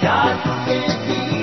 God forgive me.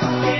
Thank you.